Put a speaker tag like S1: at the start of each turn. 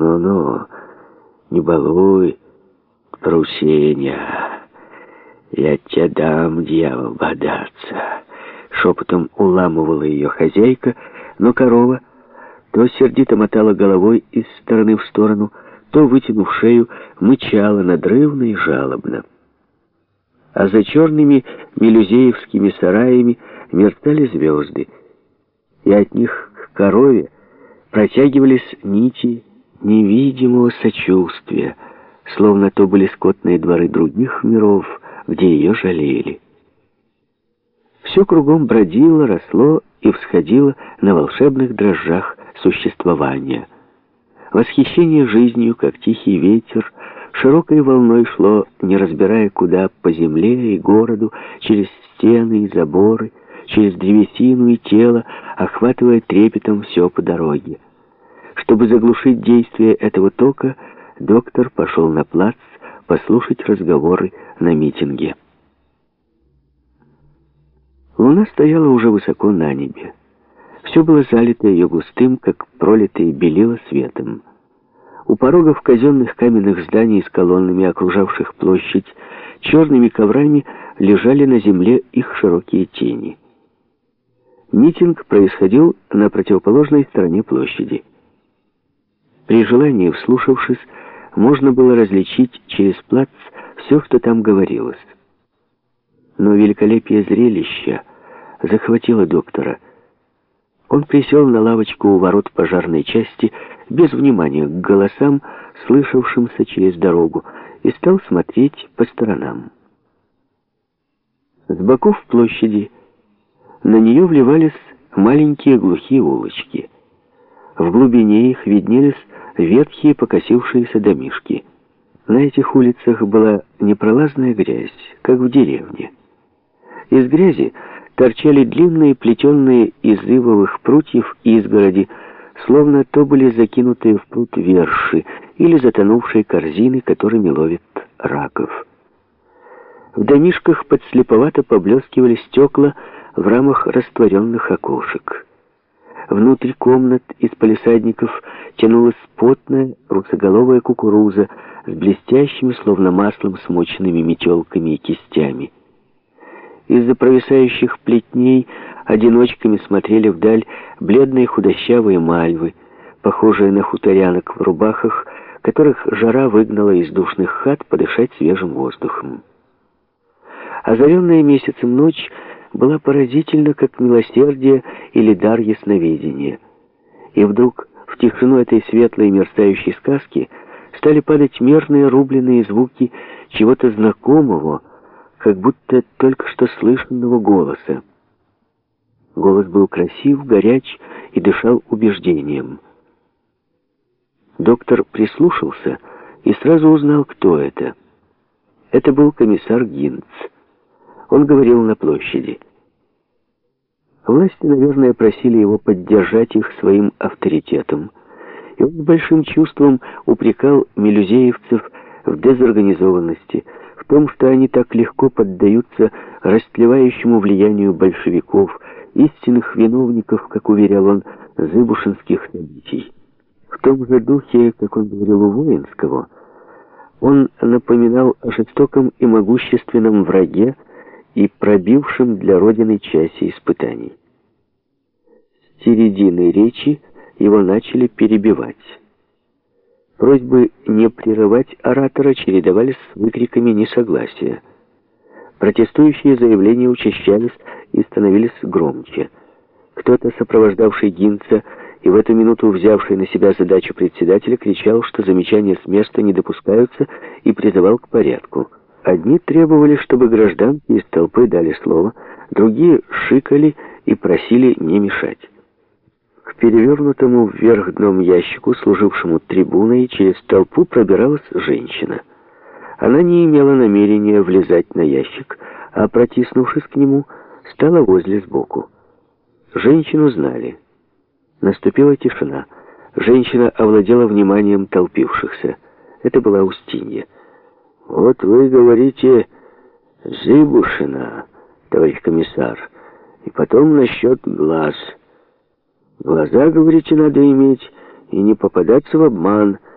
S1: Ну-ну, не балуй, Прусеня. Я тебе дам, дьявол, бодаться. Шепотом уламывала ее хозяйка, но корова то сердито мотала головой из стороны в сторону, то, вытянув шею, мычала надрывно и жалобно. А за черными мелюзеевскими сараями мерцали звезды, и от них к корове протягивались нити невидимого сочувствия, словно то были скотные дворы других миров, где ее жалели. Все кругом бродило, росло и всходило на волшебных дрожжах существования. Восхищение жизнью, как тихий ветер, широкой волной шло, не разбирая куда, по земле и городу, через стены и заборы, через древесину и тело, охватывая трепетом все по дороге. Чтобы заглушить действие этого тока, доктор пошел на плац послушать разговоры на митинге. Луна стояла уже высоко на небе. Все было залито ее густым, как пролитые белила светом. У порогов казенных каменных зданий с колоннами, окружавших площадь, черными коврами лежали на земле их широкие тени. Митинг происходил на противоположной стороне площади. При желании, вслушавшись, можно было различить через плац все, что там говорилось. Но великолепие зрелища захватило доктора. Он присел на лавочку у ворот пожарной части без внимания к голосам, слышавшимся через дорогу, и стал смотреть по сторонам. С боков площади на нее вливались маленькие глухие улочки. В глубине их виднелись ветхие покосившиеся домишки. На этих улицах была непролазная грязь, как в деревне. Из грязи торчали длинные плетенные из ивовых прутьев изгороди, словно то были закинутые в пруд верши или затонувшие корзины, которыми ловят раков. В домишках подслеповато поблескивали стекла в рамах растворенных окошек. Внутри комнат из палисадников тянулась потная русоголовая кукуруза с блестящими, словно маслом, смоченными метелками и кистями. Из-за провисающих плетней одиночками смотрели вдаль бледные худощавые мальвы, похожие на хуторянок в рубахах, которых жара выгнала из душных хат подышать свежим воздухом. Озаренная месяцем ночь была поразительна, как милосердие или дар ясновидения. И вдруг в тишину этой светлой мерцающей сказки стали падать мерные рубленые звуки чего-то знакомого, как будто только что слышанного голоса. Голос был красив, горяч и дышал убеждением. Доктор прислушался и сразу узнал, кто это. Это был комиссар Гинц. Он говорил на площади. Власти, наверное, просили его поддержать их своим авторитетом. И он с большим чувством упрекал мелюзеевцев в дезорганизованности, в том, что они так легко поддаются растлевающему влиянию большевиков, истинных виновников, как уверял он, зыбушинских событий. В том же духе, как он говорил у Воинского, он напоминал о жестоком и могущественном враге, и пробившим для Родины части испытаний. С середины речи его начали перебивать. Просьбы не прерывать оратора чередовались с выкриками несогласия. Протестующие заявления учащались и становились громче. Кто-то, сопровождавший Гинца и в эту минуту взявший на себя задачу председателя, кричал, что замечания с места не допускаются и призывал к порядку. Одни требовали, чтобы гражданки из толпы дали слово, другие шикали и просили не мешать. К перевернутому вверх дном ящику, служившему трибуной, через толпу пробиралась женщина. Она не имела намерения влезать на ящик, а, протиснувшись к нему, стала возле сбоку. Женщину знали. Наступила тишина. Женщина овладела вниманием толпившихся. Это была Устинья. Вот вы говорите Зыбушина, товарищ комиссар, и потом насчет глаз. Глаза, говорите, надо иметь и не попадаться в обман –